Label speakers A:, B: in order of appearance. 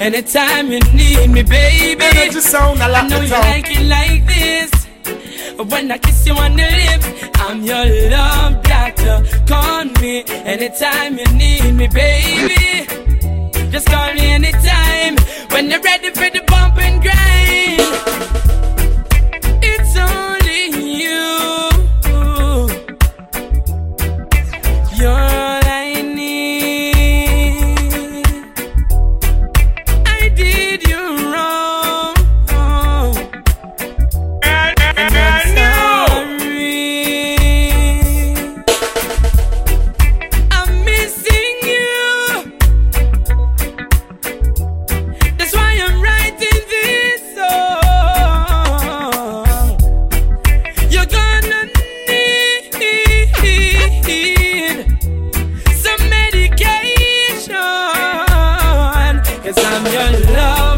A: anytime you need me, baby.
B: Energy sound, I like
A: I know you like it like this. When I kiss you on the lips, I'm your love doctor. Call me anytime you need me, baby. Cause I'm your love